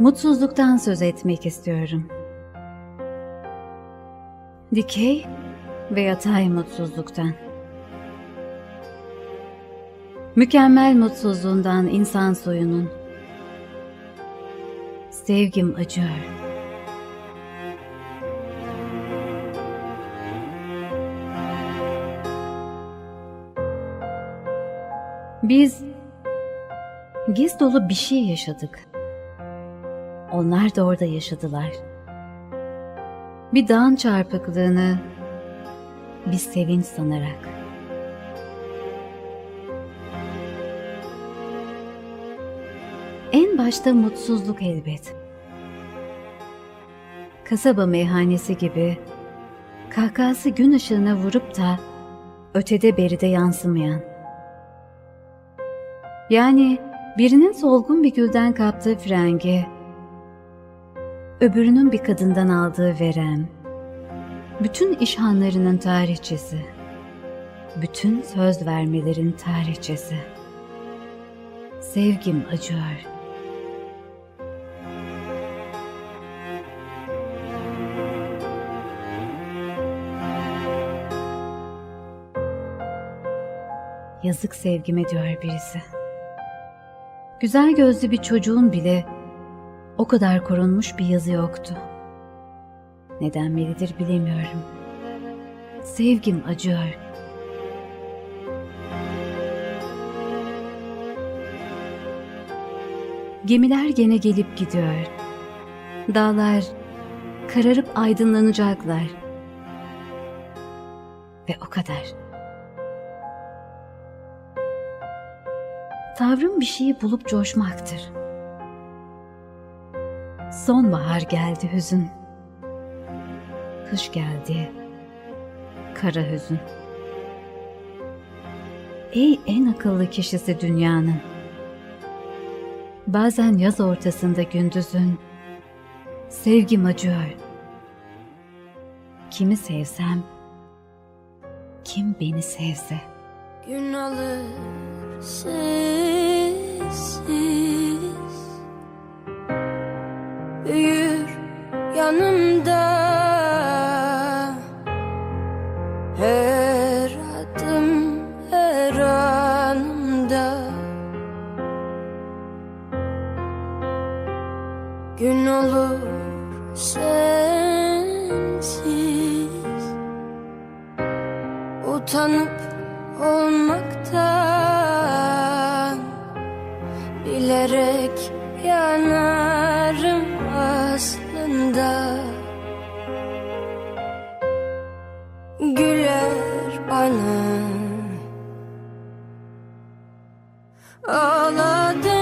Mutsuzluktan söz etmek istiyorum. Dikey ve yatay mutsuzluktan. Mükemmel mutsuzluğundan insan soyunun. Sevgim acıyor. Biz giz dolu bir şey yaşadık. Onlar da orada yaşadılar. Bir dağın çarpıklığını bir sevinç sanarak. En başta mutsuzluk elbet. Kasaba meyhanesi gibi kahkahası gün ışığına vurup da ötede beride yansımayan. Yani birinin solgun bir gülden kaptığı frengi, öbürünün bir kadından aldığı verem, bütün işhanlarının tarihçesi, bütün söz vermelerin tarihçesi. Sevgim acıyor. Yazık sevgime diyor birisi. Güzel gözlü bir çocuğun bile o kadar korunmuş bir yazı yoktu. Neden beridir bilemiyorum. Sevgim acıyor. Gemiler gene gelip gidiyor. Dağlar kararıp aydınlanacaklar. Ve o kadar. Tavrım bir şeyi bulup coşmaktır. Sonbahar geldi hüzün. Kış geldi. Kara hüzün. Ey en akıllı kişisi dünyanın. Bazen yaz ortasında gündüzün sevgim acıyor. Kimi sevsem, kim beni sevse. Gün alır sessiz Büyür yanımda. Her adım her anımda. Gün olur sensiz. Utanıp olmaktan Bilerek yanarım aslında Güler bana. Ağladım